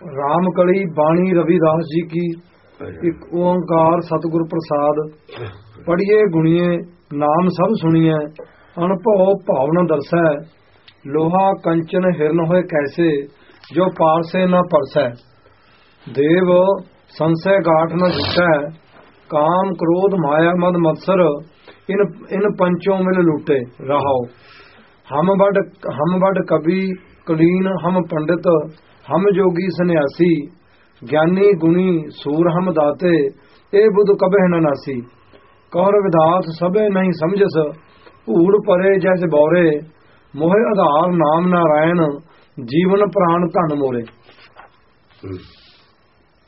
ਰਾਮ ਕਲੀ ਬਾਣੀ ਰਵਿਦਾਸ ਜੀ ਕੀ ਇੱਕ ਓੰਕਾਰ ਸਤਿਗੁਰ ਪ੍ਰਸਾਦ। ਪੜੀਏ ਗੁਣੀਏ ਨਾਮ ਸਭ ਸੁਣੀਏ ਅਨਭਉ ਭਾਵਨਾ ਦਰਸੈ ਲੋਹਾ ਕੰਚਨ ਹਿਰਨ ਹੋਏ ਕੈਸੇ ਜੋ ਪਾਰਸੇ ਨਾ ਪਰਸੈ। ਦੇਵ ਸੰਸੈ ਗਾਠ ਨ ਜੁਟੈ ਕਾਮ ਕ੍ਰੋਧ ਮਾਇਆ ਮਦ ਮਤਸਰ ਇਨ ਇਨ ਪੰਚੋਂ ਮਿਲ ਲੂਟੇ ਰਹਾਓ ਹਮ ਵੱਡ ਹਮ ਵੱਡ ਕਵੀ ਕਲੀਨ ਹਮ ਪੰਡਿਤ ਹਮ ਜੋਗੀ ਸੰਨਿਆਸੀ ਗਿਆਨੀ ਗੁਣੀ ਸੂਰ ਹਮ ਦਾਤੇ ਇਹ ਬੁੱਧ ਕਬਹਿ ਨ ਨਾਸੀ। ਕੌਰ ਵਿਦਾਸ ਸਭੇ ਨਹੀਂ ਸਮਝਸ ਊੜ ਪਰੇ ਜੈਸੇ ਬੌਰੇ ਮੋਹਿ ਆਧਾਰ ਨਾਮ ਨਾਰਾਇਣ ਜੀਵਨ ਪ੍ਰਾਣ ਧਨ ਮੋਰੇ।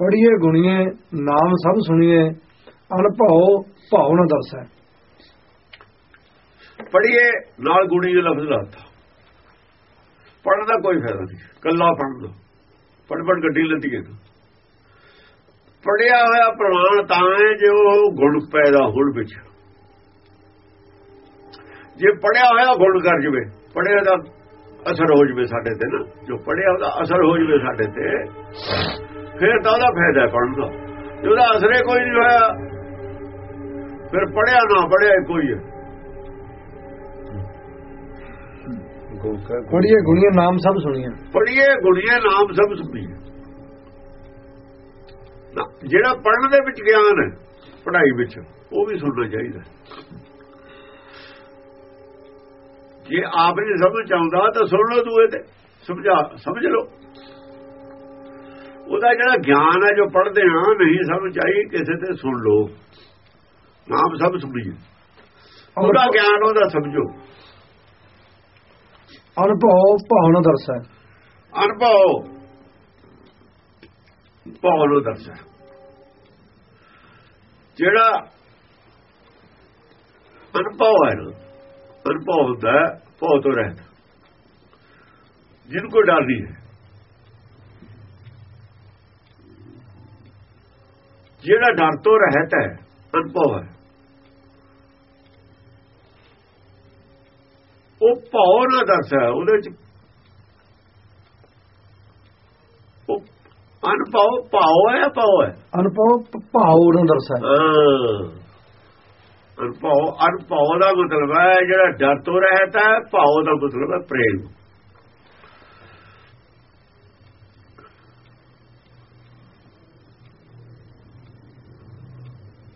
ਪੜੀਏ ਗੁਣੀਏ ਨਾਮ ਸਭ ਸੁਣੀਏ ਅਨਭਉ ਭਾਵ ਨ ਦਰਸੈ। ਪੜੀਏ ਨਾਲ ਗੁਣੀ ਦੇ ਲਫ਼ਜ਼ ਲਾਤਾ ਪੜਨ ਦਾ ਕੋਈ ਫਾਇਦਾ ਨਹੀਂ। ਕੱਲਾ ਪੜਨ ਦਾ। ਪੜ ਪੜ ਗੱਡੀ ਲੱਤੀ ਹੈ। ਪੜਿਆ ਹੋਇਆ ਪ੍ਰਮਾਣ ਤਾਂ ਹੈ ਜੇ ਉਹ ਗੁਣ ਪੈਦਾ ਹੋਣ ਵਿੱਚ। ਜੇ ਪੜਿਆ ਹੋਇਆ ਗੁਣ ਕਰ ਜਵੇ, ਪੜਿਆ ਦਾ ਅਸਰ ਹੋ ਜਵੇ ਸਾਡੇ ਤੇ ਨਾ। ਜੋ ਪੜਿਆ ਉਹਦਾ ਅਸਰ ਹੋ ਜਵੇ ਸਾਡੇ ਤੇ, ਫਿਰ ਤਾਂ ਉਹਦਾ ਫਾਇਦਾ ਪੜਨ ਦਾ ਜੇ ਉਹਦਾ ਅਸਰੇ ਕੋਈ ਨਹੀਂ ਹੋਇਆ, ਫਿਰ ਪੜਿਆ ਨਾ ਪੜਿਆ ਕੋਈ ਹੈ। ਪੜੀਏ ਗੁਣੀਏ ਨਾਮ ਸਭ ਸੁਣੀਏ ਪੜੀਏ ਗੁਣੀਏ ਨਾਮ ਸਭ ਸੁਣੀਏ ਨਾ, ਜਿਹੜਾ ਪੜਨ ਦੇ ਵਿੱਚ ਗਿਆਨ ਹੈ ਪੜ੍ਹਾਈ ਵਿੱਚ ਉਹ ਵੀ ਸੁਣਨਾ ਚਾਹੀਦਾ। ਜੇ ਆਪ ਨਹੀਂ ਸਮਝ ਆਉਂਦਾ ਤਾਂ ਸੁਣ ਲਓ ਦੂਏ ਤੇ ਸਮਝਾ ਸਮਝ ਲਓ। ਉਹਦਾ ਜਿਹੜਾ ਗਿਆਨ ਹੈ ਜੋ ਪੜ੍ਹਦੇ ਹਾਂ ਨਹੀਂ ਸਮਝ ਆਈ ਕਿਸੇ ਤੇ ਸੁਣ ਲਓ। ਨਾਮ ਸਭ ਸੁਣੀਏ ਉਹਦਾ ਗਿਆਨ ਉਹਦਾ ਸਮਝੋ। ਅਨਭਉ ਭਾਵ ਨ ਦਰਸੈ ਅਨਭਉ ਭਾਵ ਨੂੰ ਦੱਸਿਆ ਜਿਹੜਾ ਅਨਭਉ ਹੈ ਨਾ ਅਨਭਉ ਹੁੰਦਾ ਭਉ ਤੋਂ ਰਹਿਤ ਜਿਨ ਕੋ ਡਰ ਨਹੀਂ ਹੈ। ਜਿਹੜਾ ਡਰ ਤੋਂ ਰਹਿਤ ਹੈ ਅਨਭਉ ਹੈ। ਉਹ ਭਉ ਨਾ ਦੱਸਿਆ ਉਹਦੇ ਚ ਅਨਭਉ ਭਾਉ ਹੈ ਭਾਉ ਹੈ? ਅਨਭਉ ਭਾਵ ਨ ਦਰਸੈ ਅਨਭਉ ਅਨਭਉ ਦਾ ਮਤਲਬ ਹੈ ਜਿਹੜਾ ਡਰ ਤੋਂ ਰਹਿਤਾ ਹੈ ਭਾਉ ਦਾ ਮਤਲਬ ਹੈ ਪ੍ਰੇਮ।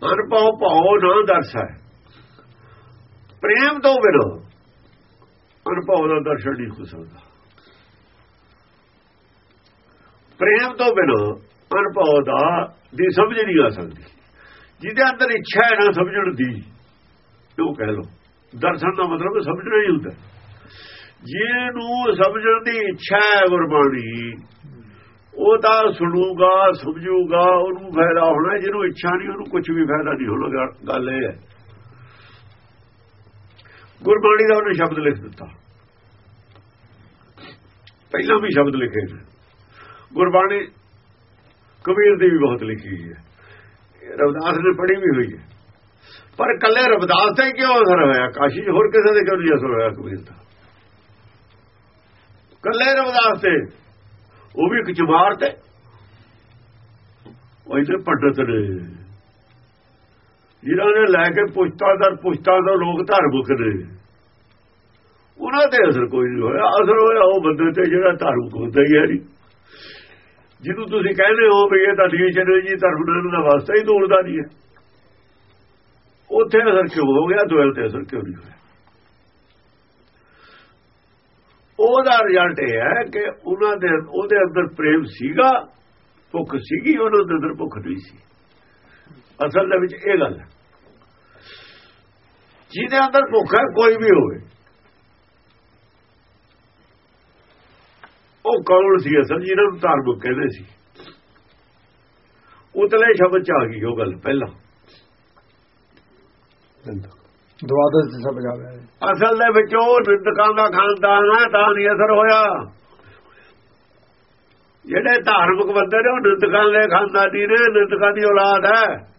ਅਨਭਉ ਭਾਉ ਨਾ ਦਰਸੈ ਪ੍ਰੇਮ ਤੋਂ ਬਿਨਾਂ। ਅਨੁਭਵ ਦਾ ਦਰਸ਼ਨ ਨਹੀਂ ਹੋ ਸਕਦਾ। ਪ੍ਰੇਮ ਤੋਂ ਬਿਨਾਂ ਅਨੁਭਵ ਦਾ ਦੀ ਸਮਝ ਨਹੀਂ ਆ ਸਕਦੀ। ਜਿਹਦੇ ਅੰਦਰ ਇੱਛਾ ਹੈ ਨਾ ਸਮਝਣ ਦੀ, ਉਹ ਕਹਿ ਲੋ ਦਰਸ਼ਨ ਦਾ ਮਤਲਬ ਸਮਝਣਾ ਹੀ ਹੁੰਦਾ। ਜਿਹਨੂੰ ਸਮਝਣ ਦੀ ਇੱਛਾ ਹੈ ਗੁਰਬਾਣੀ, ਉਹ ਤਾਂ ਸੁਣੂਗਾ, ਸਮਝੂਗਾ, ਉਹਨੂੰ ਫਾਇਦਾ ਹੋਣਾ, ਜਿਹਨੂੰ ਇੱਛਾ ਨਹੀਂ, ਉਹਨੂੰ ਕੁਝ ਵੀ ਫਾਇਦਾ ਨਹੀਂ ਹੋਣਾ। ਗੱਲ ਇਹ ਹੈ। ਗੁਰਬਾਣੀ ਦਾ ਉਹਨੇ ਸ਼ਬਦ ਲਿਖ ਦਿੱਤਾ। ਪਹਿਲਾਂ ਵੀ ਸ਼ਬਦ ਲਿਖੇ ਨੇ। ਗੁਰਬਾਣੀ ਕਬੀਰ ਦੀ ਵੀ ਬਹੁਤ ਲਿਖੀ ਹੈ। ਰਵਿਦਾਸ ਨੇ ਪੜ੍ਹੀ ਵੀ ਹੋਈ ਹੈ। ਪਰ ਕੱਲੇ ਰਵਿਦਾਸ ਤੇ ਕਿਉਂ ਅਸਰ ਹੋਇਆ? ਕਾਸ਼ੀ ਹੋਰ ਕਿਸੇ ਦੇ ਕਿਉਂ ਨਹੀਂ ਅਸਰ ਹੋਇਆ ਕਬੀਰ ਦਾ? ਕੱਲੇ ਰਵਿਦਾਸ ਤੇ। ਉਹ ਵੀ ਇੱਕ ਜਮਾਰ ਤੇ ਉਹ ਇਥੇ ਪੰਡਤ ਨੇ। ਜਿਨ੍ਹਾਂ ਨੇ ਲੈ ਕੇ ਪੁਸ਼ਤਾ ਦਰ ਪੁਸ਼ਤਾ ਦਾ ਲੋਕ ਧਾਰਮਿਕ ਨੇ। ਉਹਨਾਂ ਤੇ ਅਸਰ ਕੋਈ ਨਹੀਂ ਹੋਇਆ। ਅਸਰ ਹੋਇਆ ਉਹ ਬੰਦੇ ਤੇ ਜਿਹੜਾ ਧਾਰਮਿਕ ਹੁੰਦਾ ਹੀ ਹੈ ਜਿਹਨੂੰ ਤੁਸੀਂ ਕਹਿੰਦੇ ਹੋ ਵੀ ਇਹ ਤਾਂ ਡੀਸ਼ਨ ਜੀ, ਧਰਮ ਨਾਲ ਦਾ ਵਾਸਤਾ ਹੀ ਤੋੜਦਾ ਨਹੀਂ ਹੈ। ਉੱਥੇ ਅਸਰ ਕਿਉਂ ਹੋ ਗਿਆ? ਦੁਆਲ ਤੇ ਅਸਰ ਕਿਉਂ ਨਹੀਂ ਹੋਇਆ? ਉਹਦਾ ਰਿਜ਼ਲਟ ਇਹ ਹੈ ਕਿ ਉਹਨਾਂ ਦੇ, ਉਹਦੇ ਅੰਦਰ ਪ੍ਰੇਮ ਸੀਗਾ, ਭੁੱਖ ਸੀਗੀ, ਉਹਨਾਂ ਦੇ ਅੰਦਰ ਭੁੱਖ ਨਹੀਂ ਸੀ। ਅਸਲ ਦੇ ਵਿੱਚ ਇਹ ਗੱਲ ਹੈ। ਜਿਹਦੇ ਅੰਦਰ ਭੁੱਖ ਹੈ ਕੋਈ ਵੀ ਹੋਵੇ। ਉਹ ਕੌਣ ਸੀ ਅਸਲ ਜਿਹਨਾਂ ਨੂੰ ਧਾਰਮਿਕ ਕਹਿੰਦੇ ਸੀ? ਉਤਲੇ ਸ਼ਬਦ ਚ ਆ ਗਈ ਉਹ ਗੱਲ ਪਹਿਲਾਂ। ਦਵਾਦਸ ਦੀ ਸਭ ਜਾਵੇ ਅਸਲ ਦੇ ਵਿੱਚ ਉਹ ਨਿੰਦਕਾਂ ਦਾ ਖਾਨਦਾਨ ਹੈ ਤਾਂ ਨਹੀਂ ਅਸਰ ਹੋਇਆ। ਜਿਹੜੇ ਧਾਰਮਿਕ ਬੰਦੇ ਨੇ ਉਹ ਨਿੰਦਕਾਂ ਦੇ ਖਾਨਦਾਨੀ ਨੇ ਨਿੰਦਕਾਂ ਦੀ ਔਲਾਦ ਹੈ।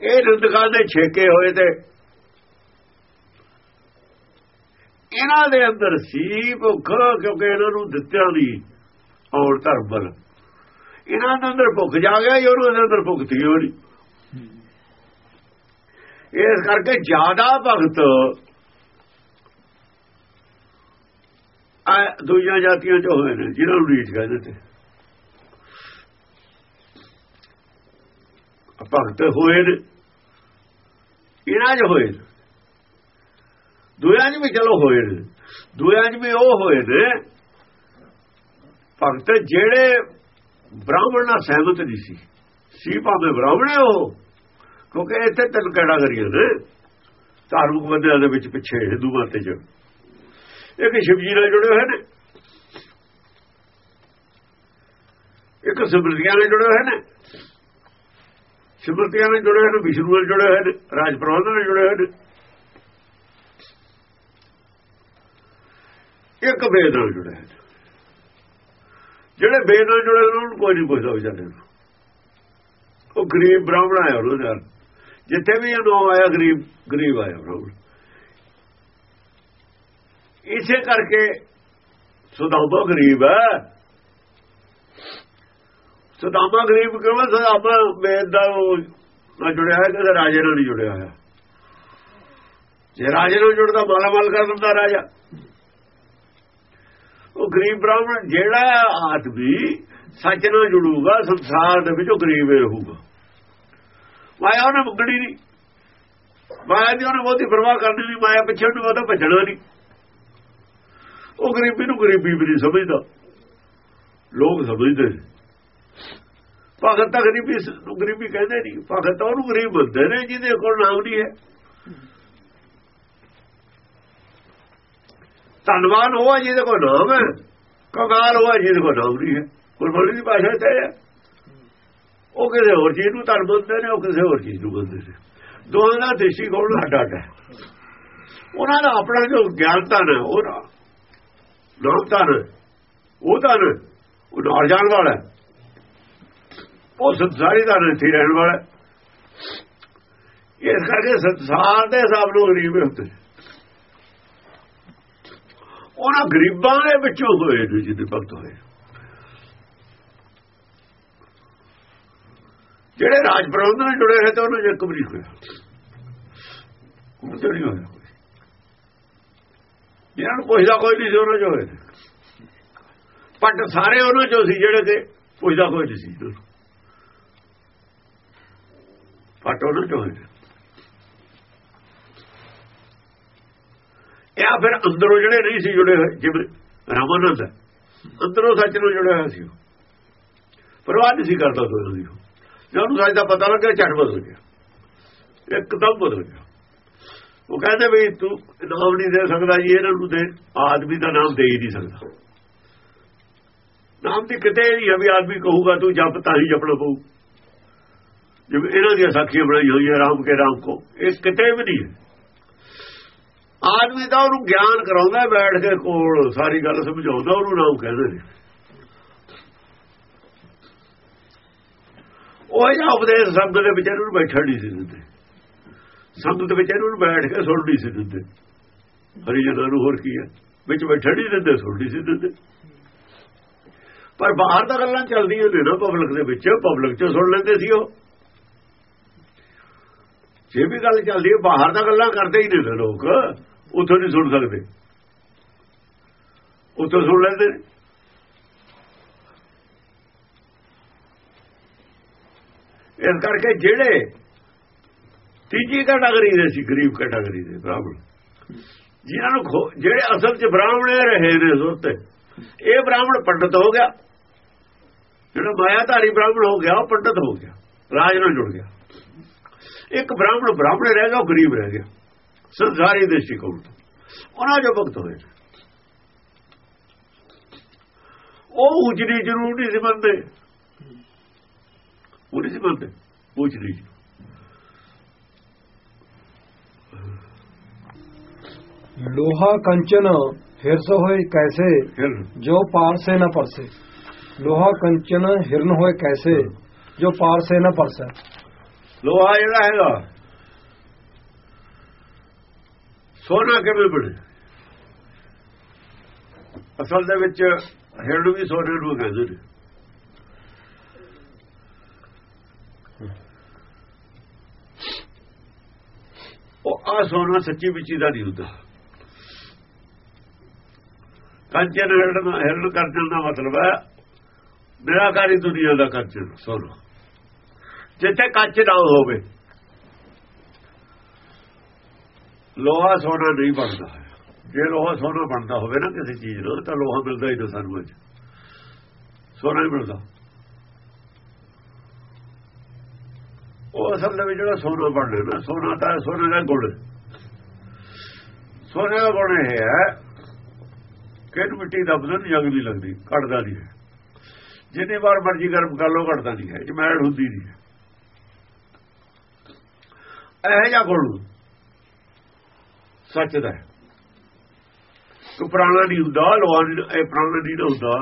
ਇਹ ਨਿੰਦਕਾਂ ਦੇ ਛੇਕੇ ਹੋਏ ਤੇ ਇਹਨਾਂ ਦੇ ਅੰਦਰ ਸੀ ਭੁੱਖ ਕਿਉਂਕਿ ਇਹਨਾਂ ਨੂੰ ਦਿੱਤਿਆਂ ਦੀ ਔਰ ਧਰਮ ਬਲ। ਇਹਨਾਂ ਦੇ ਅੰਦਰ ਭੁੱਖ ਜਾ ਗਿਆ ਇਹ ਉਹਨਾਂ ਦੇ ਅੰਦਰ ਭੁੱਖ ਤੀ ਹੋਣੀ। ਇਸ ਕਰਕੇ ਜ਼ਿਆਦਾ ਭਗਤ ਆ ਦੂਜੀਆਂ ਜਾਤੀਆਂ ਚ ਹੋਏ ਨੇ ਜਿਹਨਾਂ ਨੂੰ ਰੀਚ ਕਹਿੰਦੇ ਤੇ। ਭਗਤ ਹੋਏ ਨੇ। ਇਹਨਾਂ ਚ ਹੋਏ ਨੇ ਚ ਵੀ ਚਲੋ ਹੋਏ ਨੇ ਦੁਆ ਚ ਵੀ ਉਹ ਹੋਏ ਨੇ ਭਗਤ ਜਿਹੜੇ ਬ੍ਰਾਹਮਣ ਨਾਲ ਸਹਿਮਤ ਨਹੀਂ ਸੀ ਸੀ ਭਾਵੇਂ ਬ੍ਰਾਹਮਣੇ ਉਹ, ਕਿਉਂਕਿ ਇੱਥੇ ਤਿੰਨ ਕੈਟਾਗਰੀਆਂ ਨੇ। ਧਾਰਮਿਕ ਬੰਦਿਆਂ ਦੇ ਵਿੱਚ ਪਿੱਛੇ ਹਿੰਦੂ ਮਤ ਚ ਇੱਕ ਸ਼ਿਵਜੀ ਨਾਲ ਜੁੜੇ ਹੋਏ ਨੇ। ਇੱਕ ਸਿਮਰਤੀਆਂ ਨਾਲ ਜੁੜੇ ਹੋਏ ਨੇ। ਸਿਮਰਤੀਆਂ ਨਾਲ ਜੁੜੇ ਹੋਏ ਨੇ, ਵਿਸ਼ਨੂੰ ਨਾਲ ਜੁੜੇ ਹੋਏ ਨੇ ਰਾਜ ਪ੍ਰਬੰਧਨ ਨਾਲ ਜੁੜੇ ਹੋਏ ਨੇ। ਇੱਕ ਵੇਦ ਨਾਲ ਜੁੜੇ ਹੋਏ ਜਿਹੜੇ ਵੇਦ ਨਾਲ ਜੁੜੇ ਉਹਨਾਂ ਨੂੰ ਕੋਈ ਨਹੀਂ ਪੁੱਛਦਾ ਵਿਚਾਰੇ ਨੂੰ ਉਹ ਗਰੀਬ ਬ੍ਰਾਹਮਣ ਆਇਆ ਉਹਦੇ ਦਾ ਜਿੱਥੇ ਵੀ ਉਹ ਆਇਆ, ਗਰੀਬ ਗਰੀਬ ਆਇਆ ਬ੍ਰਾਹਮਣ। ਇਸੇ ਕਰਕੇ ਸੁਦਾਮਾ ਗਰੀਬ ਹੈ। ਸਦਾਮਾ ਗਰੀਬ ਕਿਉਂ ਸਦਾਮਾ ਮੇਦ ਦਾ ਉਹ ਨਾਲ ਜੁੜਿਆ ਹੈ ਕਿ ਰਾਜੇ ਨਾਲ ਨਹੀਂ ਜੁੜਿਆ ਹੋਇਆ। ਜੇ ਰਾਜੇ ਨਾਲ ਜੁੜਦਾ ਮਾਲਾ ਮਾਲ ਕਰ ਦਿੰਦਾ ਰਾਜਾ। ਉਹ ਗਰੀਬ ਬ੍ਰਾਹਮਣ, ਜਿਹੜਾ ਆਦਮੀ ਸੱਚ ਨਾਲ ਜੁੜੂਗਾ, ਸੰਸਾਰ ਦੇ ਵਿੱਚ ਉਹ ਗਰੀਬ ਹੀ ਰਹੂਗਾ। ਮਾਇਆ ਉਹਨੇ ਮੁਕੜੀ ਨਹੀਂ। ਮਾਇਆ ਦੀ ਉਹਨੇ ਬਹੁਤੀ ਪਰਵਾਹ ਕਰਨੀ ਨਹੀਂ, ਮਾਇਆ ਪਿੱਛੇ ਨੂੰ ਉਹਦਾ ਭੱਜਣਾ ਨਹੀਂ। ਉਹ ਗਰੀਬੀ ਨੂੰ ਗਰੀਬੀ ਵੀ ਨਹੀਂ ਸਮਝਦਾ। ਲੋਕ ਸਮਝਦੇ। ਨੇ ਭਗਤ ਤਾਂ ਗਰੀਬੀ ਨੂੰ ਗਰੀਬੀ ਕਹਿੰਦੇ ਨਹੀਂ। ਭਗਤ ਤਾਂ ਉਹਨੂੰ ਗਰੀਬ ਬੰਦੇ ਨੇ, ਜਿਹਦੇ ਕੋਲ ਨਾਮ ਨਹੀਂ ਹੈ। ਧੰਨਵਾਨ ਹੋਆ ਜਿਹਦੇ ਕੋਲ ਨਾਮ ਹੈ। ਕੰਗਾਲ ਹੋਆ ਜਿਹਦੇ ਕੋਲ ਨਾਮ ਨਹੀਂ ਹੈ। ਗੁਰਬਾਣੀ ਦੀ ਭਾਸ਼ਾ ਤੇ ਹੈ। ਉਹ ਕਿਸੇ ਹੋਰ ਚੀਜ਼ ਨੂੰ ਧਨ ਮੰਨਦੇ ਨੇ, ਉਹ ਕਿਸੇ ਹੋਰ ਚੀਜ਼ ਨੂੰ ਮੰਨਦੇ ਨੇ। ਦੋਹਾਂ ਦਾ ਦ੍ਰਿਸ਼ਟੀਕੋਣ ਅੱਡ ਅੱਡ ਹੈ? ਉਹਨਾਂ ਦਾ ਆਪਣਾ ਜੋ ਗਿਆਨ ਧਨ ਹੈ, ਉਹ ਨਾਮ ਧਨ ਉਹ ਧਨ ਉਹ ਨਾਲ ਜਾਣ ਵਾਲਾ ਹੈ। ਉਹ ਸੰਸਾਰੀ ਦਾ ਨਹੀਂ ਰਹਿਣ ਵਾਲਾ ਇਸ ਕਰਕੇ ਸੰਸਾਰ ਦੇ ਹਿਸਾਬ ਨਾਲ ਗਰੀਬ ਹੁੰਦੇ। ਉਹਨਾਂ ਗਰੀਬਾਂ ਦੇ ਵਿੱਚੋਂ ਹੋਏ ਨੇ ਜਿਹਦੇ ਭਗਤ ਹੋਏ। ਜਿਹੜੇ ਰਾਜ ਪ੍ਰਬੰਧ ਨਾਲ ਜੁੜੇ ਹੋਏ ਤੇ ਉਹਨਾਂ ਜੇ ਕਬਰੀ ਹੋਇਆ। ਉਹ ਨਹੀਂ ਹੋਇਆ। ਇਹਨਾਂ ਨੂੰ ਪੁੱਛਦਾ ਕੋਈ ਨਹੀਂ ਸੀ, ਉਹਨਾਂ ਜੋ ਹੋਏ ਪੱਟ ਸਾਰੇ ਉਹਨਾਂ ਚੋਂ ਸੀ ਜਿਹੜੇ ਤੇ ਪੁੱਛਦਾ ਕੋਈ ਨਹੀਂ ਸੀ। ਪੱਟ ਉਹਨਾਂ ਚੋਂ ਹੋਏ ਇਹ ਫਿਰ ਅੰਦਰੋਂ ਜਿਹੜੇ ਨਹੀਂ ਸੀ ਜੁੜੇ ਹੋਏ, ਜਿਵੇਂ ਰਾਮਾਨੰਦ ਅੰਦਰੋਂ ਸੱਚ ਨੂੰ ਜੁੜਿਆ ਹੋਇਆ ਸੀ ਪਰਵਾਹ ਨਹੀਂ ਸੀ ਕਰਦਾ ਦੋਨਾਂ ਦੀ ਜਦੋਂ ਉਹਨੂੰ ਸੱਚ ਦਾ ਪਤਾ ਲੱਗਿਆ, ਝਟ ਬਦਲ ਗਿਆ। ਇੱਕਦਮ ਬਦਲ ਗਿਆ। ਉਹ ਕਹਿੰਦੇ ਵੀ ਤੂੰ ਨਾਮ ਨਹੀਂ ਦੇ ਸਕਦਾ ਜੀ, ਇਹਨਾਂ ਨੂੰ ਦੇ। ਆਦਮੀ ਦਾ ਨਾਮ ਦੇ ਹੀ ਨਹੀਂ ਸਕਦਾ। ਨਾਮ ਦੀ ਕਿਤੇ ਨਹੀਂ ਹੈ ਵੀ ਆਦਮੀ ਕਹੂਗਾ, ਤੂੰ ਜਪ ਤਾਂ ਹੀ ਜਪਣਾ ਪਊ। ਜਿਵੇਂ ਇਹਨਾਂ ਦੀਆਂ ਸਾਖੀਆਂ ਬਣਾਈ ਹੋਈ ਹੈ ਰਾਮ ਕੇ ਰਾਮ ਕੋ ਇਹ ਕਿਤੇ ਵੀ ਨਹੀਂ ਹੈ। ਆਦਮੀ ਦਾ ਉਹਨੂੰ ਗਿਆਨ ਕਰਾਉਂਦਾ, ਬੈਠ ਕੇ ਕੋਲ ਸਾਰੀ ਗੱਲ ਸਮਝਾਉਂਦਾ, ਉਹਨੂੰ ਰਾਮ ਕਹਿੰਦੇ ਨੇ। ਉਹ ਜਾਂ ਉਪਦੇਸ਼ ਸੰਗਤ ਦੇ ਵਿੱਚ ਇਹਨੂੰ ਬੈਠਣ ਨਹੀਂ ਸੀ ਦਿੰਦੇ। ਸੰਗਤ ਵਿੱਚ ਇਹਨੂੰ ਬੈਠ ਕੇ ਸੁਣ ਨਹੀਂ ਸੀ ਦਿੰਦੇ। ਹਰੀ ਜਨਾਂ ਨੂੰ ਹੋਰ ਕੀ ਹੈ? ਵਿੱਚ ਬੈਠਣ ਨਹੀਂ ਦਿੰਦੇ ਸੁਣ ਨਹੀਂ ਸੀ ਦਿੰਦੇ। ਪਰ ਬਾਹਰ ਦਾ ਗੱਲਾਂ ਚੱਲਦੀਆਂ ਨੇ ਨਾ ਪਬਲਿਕ ਦੇ ਵਿੱਚ। ਪਬਲਿਕ ਚ ਸੁਣ ਲੈਂਦੇ ਸੀ ਉਹ। ਜੇ ਵੀ ਗੱਲ ਚੱਲਦੀ ਹੈ, ਬਾਹਰ ਦਾ ਗੱਲਾਂ ਕਰਦੇ ਹੀ ਨੇ ਲੋਕ। ਉੱਥੋਂ ਨਹੀਂ ਸੁਣ ਸਕਦੇ। ਉੱਥੋਂ ਸੁਣ ਲੈਂਦੇ ਨੇ। ਇਸ ਕਰਕੇ ਜਿਹੜੇ ਤੀਜੀ ਕੈਟਾਗਰੀ ਦੇ ਸੀ, ਗਰੀਬ ਕੈਟਾਗਰੀ ਦੇ ਬ੍ਰਾਹਮਣ, ਜਿਨ੍ਹਾਂ ਨੂੰ ਜਿਹੜੇ ਅਸਲ 'ਚ ਬ੍ਰਾਹਮਣੇ ਰਹੇ ਨੇ ਸੁਰਤ ਇਹ ਬ੍ਰਾਹਮਣ ਪੰਡਤ ਹੋ ਗਿਆ। ਜਿਹੜਾ ਮਾਇਆਧਾਰੀ ਬ੍ਰਾਹਮਣ ਹੋ ਗਿਆ, ਉਹ ਪੰਡਤ ਹੋ ਗਿਆ। ਰਾਜ ਨਾਲ ਜੁੜ ਗਿਆ। ਇੱਕ ਬ੍ਰਾਹਮਣ ਬ੍ਰਾਹਮਣ ਰਹਿ ਗਿਆ ਉਹ ਗਰੀਬ ਰਹਿ ਗਿਆ ਸੰਸਾਰੀ ਦ੍ਰਿਸ਼ਟੀਕੋਣ ਤੋਂ ਉਹਨਾਂ ਜੋ ਭਗਤ ਹੋਏ ਉਹ ਉਜੜੀ ਜ਼ਰੂਰ ਨਹੀਂ ਸੀ ਮੰਨਦੇ ਉਹ ਨਹੀਂ ਸੀ ਮੰਨਦੇ ਉਜੜੀ ਲੋਹਾ ਕੰਚਨ ਹਿਰਸ ਹੋਏ ਕੈਸੇ ਫਿਰ ਜੋ ਪਾਰ ਸੇ न परसे लोहा कंचन हिरन होए कैसे जो पार से न परसे ਲੋਹਾ ਜਿਹੜਾ ਹੈਗਾ ਸੋਨਾ ਕਿਵੇਂ ਬਣੇ ਅਸਲ ਦੇ ਵਿੱਚ ਹਿਰਣ ਵੀ ਸੋਨੇ ਨੂੰ ਕਹਿੰਦੇ ਨੇ। ਉਹ ਆ ਸੋਨਾ ਸੱਚੀ ਵਿੱਚੀ ਦਾ ਨਹੀਂ ਹੁੰਦਾ। ਕੰਚਨ ਹਿਰਣ ਹਿਰਣ ਕਰਜਨ ਦਾ ਮਤਲਬ ਹੈ, ਨਿਰਾਕਾਰੀ ਦੁਨੀਆ ਦਾ ਕਰਚਨ ਸੋਨਾ। ਜਿੱਥੇ ਕੱਚ ਨਾ ਹੋਵੇ। ਲੋਹਾ ਸੋਨਾ ਨਹੀਂ ਬਣਦਾ। ਜੇ ਲੋਹਾ ਸੋਨਾ ਬਣਦਾ ਹੋਵੇ ਨਾ ਕਿਸੇ ਚੀਜ਼ ਨਾਲ ਤਾਂ ਲੋਹਾ ਮਿਲਦਾ ਹੀ ਨਹੀਂ ਸਾਨੂੰ ਅੱਜ। ਸੋਨਾ ਹੀ ਮਿਲਦਾ। ਉਹ ਅਸਲ ਦੇ ਵਿੱਚ ਜਿਹੜਾ ਸੋਨਾ ਬਣਦਾ ਨਾ, ਸੋਨਾ ਤਾਂ ਸੋਨੇ ਦਾ ਗੁਣ। ਸੋਨੇ ਦਾ ਗੁਣ ਇਹ ਹੈ ਕਿ ਮਿੱਟੀ ਦਾ ਬਦਨ ਜਗ ਨਹੀਂ ਲੱਗਦੀ, ਘਟਦਾ ਨਹੀਂ ਹੈ। ਜਿੰਨੇ ਵਾਰ ਮਰਜ਼ੀ ਗਰਮ ਕਰ ਲੋ ਘਟਦਾ ਨਹੀਂ ਹੈ। ਜਮੈੜ ਹੁੰਦੀ ਨਹੀਂ ਹੈ। ਇਹ ਜਿਹਾ ਗੁਣ। ਸੱਚ ਦਾ ਕੋ ਪ੍ਰਾਣਾ ਨਹੀਂ ਹੁੰਦਾ ਲੋਹਾ ਨਹੀਂ ਇਹ ਪ੍ਰਾਣਾ ਨਹੀਂ ਹੁੰਦਾ।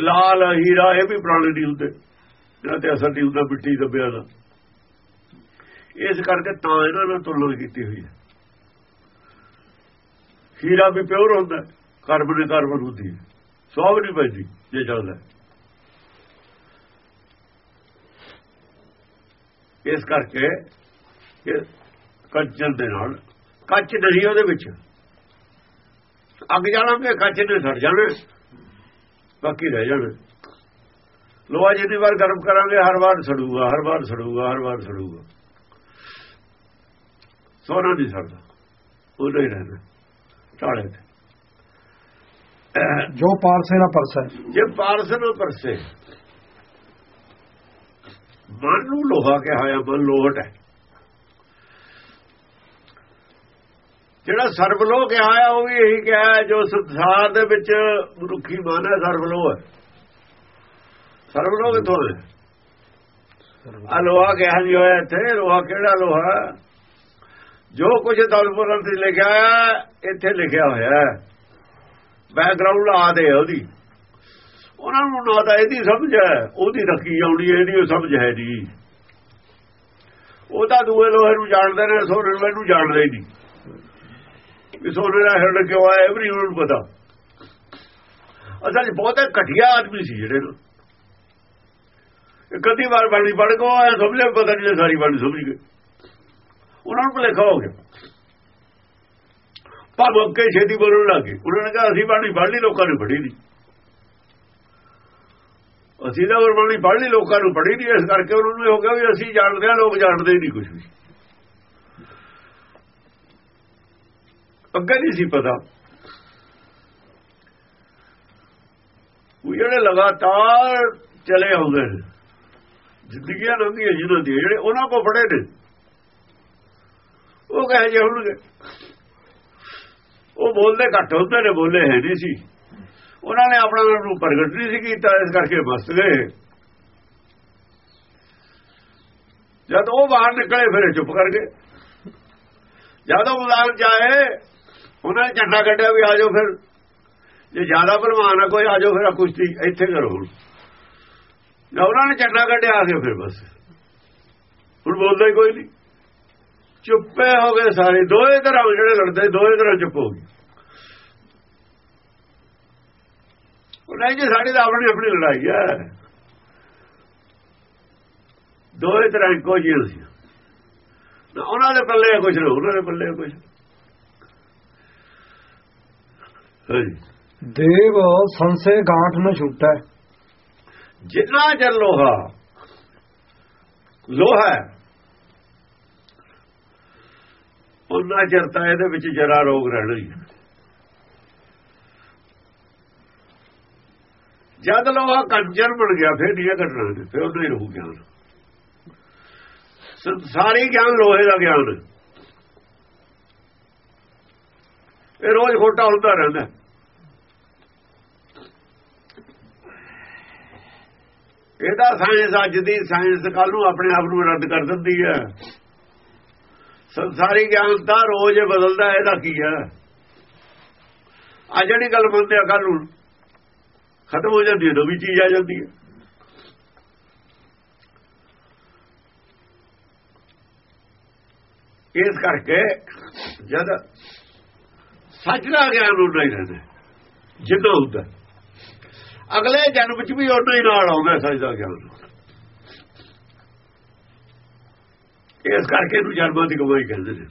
ਲਾਲ, ਹੀਰਾ, ਇਹ ਵੀ ਪ੍ਰਾਣੇ ਨਹੀਂ ਹੁੰਦੇ। ਇਹਨਾਂ ਤੇ ਅਸਰ ਨਹੀਂ ਹੁੰਦਾ ਮਿੱਟੀ ਦੱਬਿਆ ਦਾ ਇਸ ਕਰਕੇ ਤਾਂ ਇਹਨਾਂ ਨਾਲ ਤੁਲਨਾ ਕੀਤੀ ਹੋਈ ਹੈ। ਹੀਰਾ ਵੀ ਪਿਓਰ ਹੁੰਦਾ ਕਾਰਬਨ ਕਾਰਬਨ ਹੁੰਦੀ ਹੈ। ਸੌਬ ਨਹੀਂ ਪੈਂਦੀ, ਜੇ ਚੱਲਦਾ ਇਸ ਕਰਕੇ ਇਹ ਕੱਚਲ ਦੇ ਨਾਲ ਕੱਚ ਨਹੀਂ ਉਹਦੇ ਵਿੱਚ। ਅੱਗ ਜਾਣਾਂਗੇ ਕੱਚ ਨੇ ਸੜ ਜਾਣਾ ਬਾਕੀ ਰਹਿ ਜਾਣਾ। ਲੋਹਾ ਜਿੰਨੀ ਵਾਰ ਗਰਮ ਕਰਾਂਗੇ ਹਰ ਵਾਰ ਸੜੂਗਾ ਹਰ ਵਾਰ ਸੜੂਗਾ ਹਰ ਵਾਰ ਸੜੂਗਾ। ਸੋਨਾ ਨਹੀਂ ਸੜਦਾ ਉਹ ਨਹੀਂ ਰਹਿਣਾ ਢਾਲੇ ਤੇ ਜੋ ਪਾਰਸੇ ਨਾ ਪਰਸੈ। ਜੇ ਪਾਰਸ ਨੂੰ ਪਰਸੇ ਮਨ ਨੂੰ ਲੋਹਾ ਕਿਹਾ ਹੈ ਮਨ ਲੋਹਟ ਹੈ। ਜਿਹੜਾ ਸਰਬਲੋਹ ਕਿਹਾ ਹੈ ਉਹ ਵੀ ਇਹੀ ਕਿਹਾ ਹੈ ਜੋ ਸੰਸਾਰ ਦੇ ਵਿੱਚ ਮਨੁੱਖੀ ਮਨ ਹੈ ਸਰਬਲੋਹ ਹੈ। ਸਰਬਲੋਹ ਕਿਥੋਂ ਹੈ? ਆ ਲੋਹਾ ਕਿਹਾ ਨਹੀਂ ਹੋਇਆ ਇੱਥੇ ਲੋਹਾ ਕਿਹੜਾ ਲੋਹਾ? ਜੋ ਕੁਝ ਦਲਪੁਰਨ ਤੇ ਲਿਖਿਆ ਇੱਥੇ ਲਿਖਿਆ ਹੋਇਆ ਹੈ। ਬੈਕਗ੍ਰਾਉਂਡ ਲਾ ਦੇ ਉਹਦੀ। ਉਹਨਾਂ ਨੂੰ ਨਾ ਤਾਂ ਇਹਦੀ ਸਮਝ ਹੈ। ਉਹਦੀ ਰੱਖੀ ਆਉਣੀ ਇਹਦੀ ਉਹ ਸਮਝ ਹੈ ਨਹੀਂ ਉਹ ਤਾਂ ਦੂਏ ਲੋਹੇ ਨੂੰ ਜਾਣਦੇ ਨੇ, ਸੋਨੇ ਨੂੰ ਇਹਨੂੰ ਜਾਣਦੇ ਹੀ ਨਹੀਂ। ਵੀ ਸੋਨੇ ਦਾ ਹਿਰਣ ਕਿਉਂ ਆਇਆ ਐਵਰੀ ਨੂੰ ਪਤਾ। ਅਸਲ ਬਹੁਤ ਘਟਿਆ ਆਦਮੀ ਸੀ ਜਿਹੜੇ ਨੂੰ ਕਦੀ ਵਾਰ ਬਾਣੀ ਪੜ ਕੋ ਆਇਆ, ਸਮਝ ਲਿਆ ਪਤਾ ਨਹੀਂ ਸਾਰੀ ਬਾਣੀ ਸਮਝ ਗਏ। ਉਹਨਾਂ ਨੂੰ ਭੁਲੇਖਾ ਹੋ ਗਿਆ। ਪਰ ਅੱਗੇ ਛੇਤੀ ਬੋਲਣ ਲੱਗੇ ਉਹਨਾਂ ਨੇ ਕਿਹਾ, ਅਸੀਂ ਬਾਣੀ ਪੜ ਲਈ, ਲੋਕਾਂ ਨੇ ਪੜ੍ਹੀ ਨਹੀਂ। ਅਸੀਂ ਤਾਂ ਗੁਰਬਾਣੀ ਪੜ੍ਹ ਲਈ ਲੋਕਾਂ ਨੂੰ ਪੜ੍ਹੀ ਨਹੀਂ ਇਸ ਕਰਕੇ ਉਹਨਾਂ ਨੂੰ ਇਹ ਹੋ ਗਿਆ ਵੀ ਅਸੀਂ ਜਾਣਦੇ ਆ ਲੋਕ ਜਾਣਦੇ ਹੀ ਨਹੀਂ ਕੁਝ ਵੀ। ਅੱਗੇ ਨਹੀਂ ਸੀ ਪਤਾ। ਉਹ ਜਿਹੜੇ ਲਗਾਤਾਰ ਚਲੇ ਆਉਂਦੇ ਨੇ, ਜ਼ਿੰਦਗੀਆਂ ਲੰਘੀਆਂ ਜਿਹਨਾਂ ਦੀ ਜਿਹੜੇ ਉਹਨਾਂ ਕੋ ਫੜੇ ਨੇ, ਉਹ ਕਹੇ ਜੇ ਹੋਣਗੇ? ਉਹ ਬੋਲਦੇ ਘੱਟ ਹੁੰਦੇ ਨੇ, ਬੋਲੇ ਹੈ ਨਹੀਂ ਸੀ। ਉਹਨਾਂ ਨੇ ਆਪਣਾ ਨੂੰ ਪ੍ਰਗਟ ਨਹੀਂ ਸੀ ਕੀਤਾ, ਇਸ ਕਰਕੇ ਮਸਤ ਗਏ। ਜਦ ਉਹ ਬਾਹਰ ਨਿਕਲੇ, ਫਿਰ ਚੁੱਪ ਕਰ ਗਏ। ਜਦ ਉਹ ਮੈਦਾਨ ਜਾਏ ਉਹਨਾਂ ਨੇ ਝੰਡਾ ਕੱਢਿਆ ਵੀ ਆਜੋ ਫਿਰ। ਜੇ ਜ਼ਿਆਦਾ ਭਲਵਾਨ ਆ ਕੋਈ ਆਜੋ ਫਿਰ ਕੁਸ਼ਤੀ, ਇੱਥੇ ਕਰੋ ਹੁਣ। ਜਦ ਉਹਨਾਂ ਨੇ ਝੰਡਾ ਕੱਢਿਆ, ਆ ਗਏ ਫਿਰ ਬਸ। ਹੁਣ ਬੋਲਦਾ ਹੀ ਕੋਈ ਨਹੀਂ। ਚੁੱਪੇ ਹੋ ਗਏ ਸਾਰੇ ਦੋਏ ਤਰ੍ਹਾਂ ਜਿਹੜੇ ਲੜਦੇ ਦੋਏ ਤਰ੍ਹਾਂ ਚੁੱਪ ਹੋ ਗਏ। ਉਹ ਨਹੀਂ ਜੀ ਸਾਡੀ ਤਾਂ ਆਪਣੀ ਆਪਣੀ ਲੜਾਈ ਹੈ। ਦੋਏ ਤਰ੍ਹਾਂ ਇੱਕੋ ਜਿਹੀ ਸੀ। ਨਾ ਉਹਨਾਂ ਦੇ ਪੱਲੇ ਕੁਝ ਨਾ ਉਹਨਾਂ ਦੇ ਪੱਲੇ ਕੁਝ ਦੇਵ ਸੰਸੇ ਗਾਂਠ ਨ ਛੁੱਟੈ ਜਿੰਨਾ ਚਿਰ ਲੋਹਾ ਲੋਹਾ ਉਹਨਾਂ ਚਿਰ ਤਾਂ ਇਹਦੇ ਵਿੱਚ ਜਰਾ ਰੋਗ ਰਹਿਣਾ ਹੀ ਹੈ। ਜਦ ਲੋਹਾ ਕੰਜਰ ਬਣ ਗਿਆ ਫਿਰ ਨਹੀਂ ਇਹ ਘਟਣਾ ਨਹੀਂ, ਫਿਰ ਉਦੋਂ ਹੀ ਰਹੂ ਗਿਆਨ। ਸੰਸਾਰੀ ਗਿਆਨ ਲੋਹੇ ਦਾ ਗਿਆਨ। ਇਹ ਰੋਜ਼ ਖੋਟਾ ਹੁੰਦਾ ਰਹਿੰਦਾ। ਇਹਦਾ ਸਾਇੰਸ ਅੱਜ ਦੀ ਸਾਇੰਸ ਕੱਲ ਨੂੰ ਆਪਣੇ ਆਪ ਨੂੰ ਰੱਦ ਕਰ ਦਿੰਦੀ ਹੈ। ਸੰਸਾਰੀ ਗਿਆਨ ਤਾਂ ਰੋਜ਼ ਬਦਲਦਾ ਇਹਦਾ ਕੀ ਹੈ? ਆ ਜਿਹੜੀ ਗੱਲ ਮੰਨਦੇ ਆ ਕੱਲ ਨੂੰ। ਖਤਮ ਹੋ ਜਾਂਦੀ ਹੈ, ਨਵੀਂ ਚੀਜ਼ ਆ ਜਾਂਦੀ ਹੈ। ਇਸ ਕਰਕੇ ਜਦ ਸੱਚ ਦਾ ਗਿਆਨ ਹੁੰਦਾ ਹੀ ਰਹਿੰਦਾ ਜਿੱਦਾਂ ਹੁੰਦਾ ਅਗਲੇ ਜਨਮ ਵਿੱਚ ਵੀ ਉਹਨਾਂ ਹੀ ਨਾਲ ਆਉਂਦਾ ਸੱਚ ਦਾ ਗਿਆਨ। ਇਸ ਕਰਕੇ ਇਹਨੂੰ ਜਨਮਾਂ ਦੀ ਕਮਾਈ ਕਹਿੰਦੇ ਨੇ।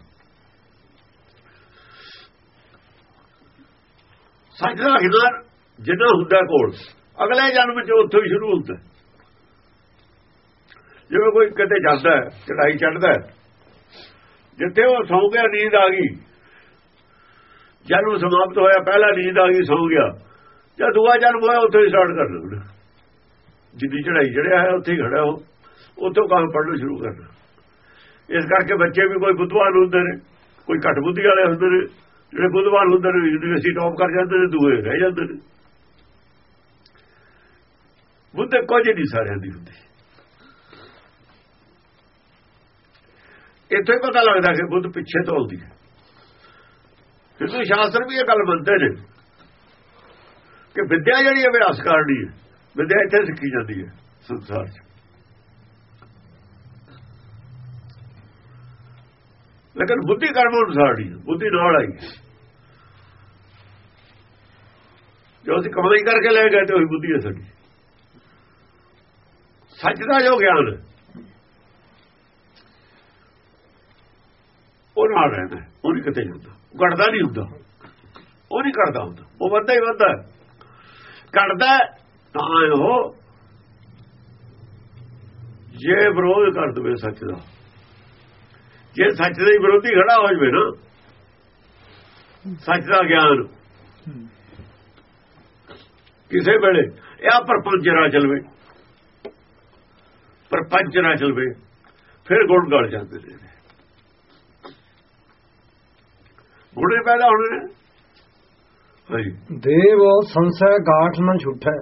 ਸੱਚ ਦਾ ਗਿਆਨ ਜਿੰਨਾ ਹੁੰਦਾ ਕੋਲ, ਅਗਲੇ ਜਨਮ ਚ ਉੱਥੋਂ ਹੀ ਸ਼ੁਰੂ ਹੁੰਦਾ ਜਿਵੇਂ ਕੋਈ ਕਿਤੇ ਜਾਂਦਾ ਹੈ ਚੜਾਈ ਚੜਦਾ ਜਿੱਥੇ ਉਹ ਸੌਂ ਗਿਆ, ਨੀਂਦ ਆ ਗਈ। ਜਨਮ ਸਮਾਪਤ ਹੋਇਆ, ਪਹਿਲਾ ਨੀਂਦ ਆ ਗਈ, ਸੌਂ ਗਿਆ। ਜਦ ਦੂਆ ਜਨਮ ਹੋਇਆ, ਉੱਥੇ ਹੀ ਸਟਾਰਟ ਕਰ ਲੈਣਾ ਜਿੱਦੀ ਚੜਾਈ ਚੜਿਆ ਹੈ, ਉੱਥੇ ਹੀ ਖੜਾ ਹੋ ਉੱਥੋਂ ਕੰਮ ਪੜ੍ਹਨਾ ਸ਼ੁਰੂ ਕਰਨਾ ਇਸ ਕਰਕੇ ਬੱਚੇ ਵੀ ਕੋਈ ਬੁੱਧਵਾਨ ਹੁੰਦੇ ਨੇ, ਕੋਈ ਘੱਟ ਬੁੱਧੀ ਵਾਲੇ ਹੁੰਦੇ ਨੇ, ਜਿਹੜੇ ਬੁੱਧਵਾਨ ਹੁੰਦੇ ਨੇ ਯੂਨੀਵਰਸਿਟੀ ਟੌਪ ਕਰ ਜਾਂਦੇ ਨੇ, ਦੂਏ ਰਹਿ ਜਾਂਦੇ ਨੇ। ਬੁੱਧ ਕੁਝ ਨਹੀਂ ਸਾਰਿਆਂ ਦੀ ਹੁੰਦੀ। ਇੱਥੇ ਪਤਾ ਲੱਗਦਾ ਕਿ ਬੁੱਧ ਪਿੱਛੇ ਤੋਂ ਆਉਂਦੀ ਹੈ। ਹਿੰਦੂ ਸ਼ਾਸਤਰ ਵੀ ਇਹ ਗੱਲ ਮੰਨਦੇ ਨੇ ਕਿ ਵਿਦਿਆ ਜਿਹੜੀ ਅਭਿਆਸ ਵਿਰਾਸ ਕਰਨੀ ਹੈ। ਵਿਦਿਆ ਇੱਥੇ ਸਿੱਖੀ ਜਾਂਦੀ ਹੈ ਸੰਸਾਰ 'ਚ। ਲੇਕਿਨ ਬੁੱਧੀ ਕਰਮ ਅਨੁਸਾਰ ਨਹੀਂ ਬੁੱਧੀ ਨਾਲ ਆਈ ਜੋ ਅਸੀਂ ਕਮਾਈ ਕਰਕੇ ਲੈ ਗਏ ਤੇ ਉਹੀ ਬੁੱਧੀ ਹੈ ਸਾਡੀ। ਸੱਚ ਦਾ ਜੋ ਗਿਆਨ। ਉਹ ਨਾਲ ਰਹਿੰਦਾ ਉਹ ਨਹੀਂ ਕਿਤੇ ਜਾਂਦਾ। ਘਟਦਾ ਨਹੀਂ ਹੁੰਦਾ। ਉਹ ਨਹੀਂ ਕਰਦਾ ਹੁੰਦਾ। ਉਹ ਵੱਧਦਾ ਹੀ ਵੱਧਦਾ ਘਟਦਾ ਤਾਂ ਉਹ ਜੇ ਵਿਰੋਧ ਕਰ ਦਵੇ ਸੱਚ ਦਾ। ਜੇ ਸੱਚ ਦੇ ਵਿਰੋਧੀ ਖੜਾ ਹੋ ਜਵੇ ਨਾ ਸੱਚ ਦਾ ਗਿਆਨ ਕਿਸੇ ਵੇਲੇ ਇਹ ਪਰਪੰਚ ਨਾ ਚਲਵੇ ਪਰਪੰਚ ਨਾ ਚਲਵੇ ਫਿਰ ਗੁਣ ਗੜ ਜਾਂਦੇ ਨੇ। ਗੁਣੇ ਪੈਦਾ ਹੋਣੇ ਨੇ। ਦੇਵ ਸੰਸੈ ਗਾਠ ਨਾ ਛੁੱਟੈ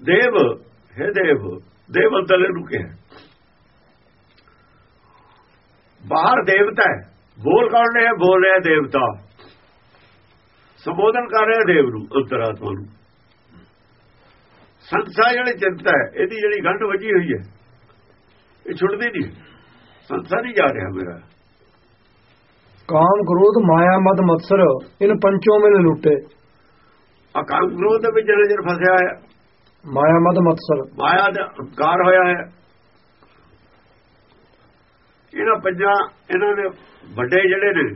ਦੇਵ ਹੈ ਦੇਵ ਦੇਵ ਅੰਤਲੇ ਨੂੰ ਕਿਹਾ। ਬਾਹਰ ਦੇਵਤਾ ਹੈ। ਬੋਲ ਕੌਣ ਰਿਹਾ? ਬੋਲ ਰਿਹਾ ਦੇਵਤਾ। ਸੰਬੋਧਨ ਕਰ ਰਿਹਾ ਦੇਵ ਨੂੰ ਅੰਤਰਾਤਮਾ ਨੂੰ। ਸੰਸਾਰ ਜਿਹੜੀ ਚਿੰਤਾ ਹੈ ਇਹਦੀ ਜਿਹੜੀ ਗੰਢ ਵੱਜੀ ਹੋਈ ਹੈ ਇਹ ਛੁੱਟਦੀ ਨਹੀਂ। ਸੰਸਾਰ ਨਹੀਂ ਜਾ ਰਿਹਾ ਮੇਰਾ। ਕਾਮ ਕ੍ਰੋਧ ਮਾਇਆ ਮਦ ਮਤਸਰ ਇਨ ਪੰਚੋਂ ਮਿਲ ਲੁੱਟੇ। ਅਕਾਮ ਕ੍ਰੋਧ ਦੇ ਵਿੱਚ ਨਜ਼ਰ ਫਸਿਆ ਹੈ ਮਾਇਆ ਮਦ ਮਤਸਰ। ਮਾਇਆ ਦਾ ਹੰਕਾਰ ਹੋਇਆ ਹੈ। ਇਹਨਾਂ ਪੰਜਾਂ ਇਹਨਾਂ ਦੇ ਵੱਡੇ ਜਿਹੜੇ ਨੇ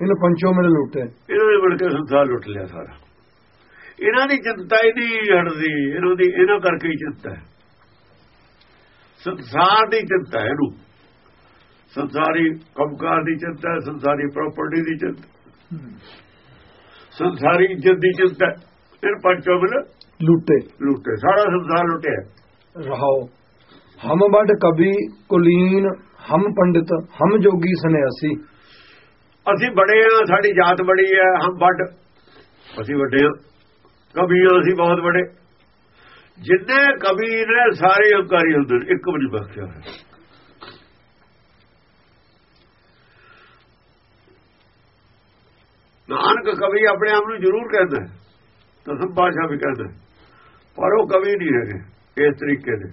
ਇਨ ਪੰਚੋਂ ਮਿਲ ਲੁੱਟੇ। ਇਹਨਾਂ ਨੇ ਮਿਲ ਕੇ ਸੰਸਾਰ ਲੁੱਟ ਲਿਆ ਸਾਰਾ। ਇਹਨਾਂ ਦੀ ਚਿੰਤਾ ਹੀ ਨਹੀਂ ਹਟਦੀ ਇਹਨਾਂ ਦੀ ਇਹਨਾਂ ਕਰਕੇ ਹੀ ਚਿੰਤਾ ਹੈ। ਸੰਸਾਰ ਦੀ ਚਿੰਤਾ ਹੈ ਇਹਨੂੰ। ਸੰਸਾਰੀ ਕੰਮਕਾਰ ਦੀ ਚਿੰਤਾ ਹੈ ਸੰਸਾਰੀ ਪ੍ਰਾਪਰਟੀ ਦੀ ਚਿੰਤਾ ਸੰਸਾਰੀ ਇੱਜ਼ਤ ਦੀ ਚਿੰਤਾ ਇਹ ਪੰਚੋਂ ਮਿਲ ਲੁੱਟੇ। ਲੁੱਟੇ ਸਾਰਾ ਸੰਸਾਰ ਲੁੱਟਿਆ ਰਹਾਓ। ਹਮ ਵੱਡ ਕਵੀ ਕੁਲੀਨ ਹਮ ਪੰਡਿਤ ਹਮ ਜੋਗੀ ਸੰਨਿਆਸੀ। ਅਸੀਂ ਬੜੇ ਆ ਸਾਡੀ ਜਾਤ ਬੜੀ ਹੈ ਹਮ ਵੱਡ ਅਸੀਂ ਵੱਡੇ ਕਵੀ ਅਸੀਂ ਬਹੁਤ ਵੱਡੇ। ਜਿੰਨੇ ਕਵੀ ਨੇ ਸਾਰੇ ਹੰਕਾਰੀ ਹੁੰਦੇ ਨੇ, ਇੱਕ ਵੀ ਨਹੀਂ ਬਖਸ਼ਿਆ ਹੋਇਆ। ਨਾਨਕ ਕਵੀ ਆਪਣੇ ਆਪ ਨੂੰ ਜ਼ਰੂਰ ਕਹਿੰਦਾ ਹੈ, ਦਸਮ ਵੀ ਕਹਿੰਦਾ ਪਰ ਉਹ ਕਵੀ ਨਹੀਂ ਹੈਗੇ, ਇਸ ਤਰੀਕੇ ਦੇ।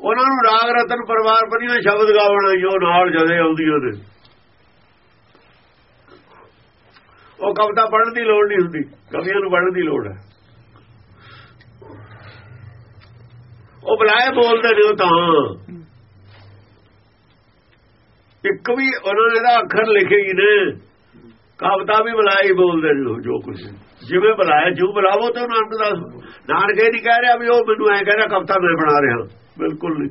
ਉਹਨਾਂ ਨੂੰ ਰਾਗ ਰਤਨ ਪਰਿਵਾਰ ਬਣੀਆਂ ਸ਼ਬਦ ਗਾਵਣਾ ਜੋ ਨਾਲ ਜਦੇ ਆਉਂਦੀ ਉਹਦੇ। ਉਹ ਕਵਿਤਾ ਪੜ੍ਹਨ ਦੀ ਲੋੜ ਨਹੀਂ ਹੁੰਦੀ, ਕਵੀਆਂ ਨੂੰ ਪੜ੍ਹਨ ਦੀ ਲੋੜ ਹੈ। ਉਹ ਬੁਲਾਏ ਬੋਲਦੇ ਨੇ ਉਹ ਤਾਂ। ਇੱਕ ਵੀ ਉਹਨਾਂ ਨੇ ਦਾ ਅੱਖਰ ਲਿਖੇ ਹੀ ਨੇ। ਕਵਿਤਾ ਵੀ ਬੁਲਾਈ ਬੋਲਦੇ ਨੇ ਉਹ ਜੋ ਕੁਝ ਜਿਵੇਂ ਬੁਲਾਇਆ ਜੋ ਬੁਲਾਵੋ ਤੇ ਉਹਨਾਂ ਨੂੰ ਦੱਸ ਨਾਨਕ ਇਹ ਨਹੀਂ ਕਹਿ ਰਿਹਾ ਵੀ ਉਹ ਮੈਨੂੰ ਐ ਕਹਿ ਰਿਹਾ, ਕਵਿਤਾ ਮੈਂ ਬਣਾ ਰਿਹਾ। ਬਿਲਕੁਲ ਨਹੀਂ।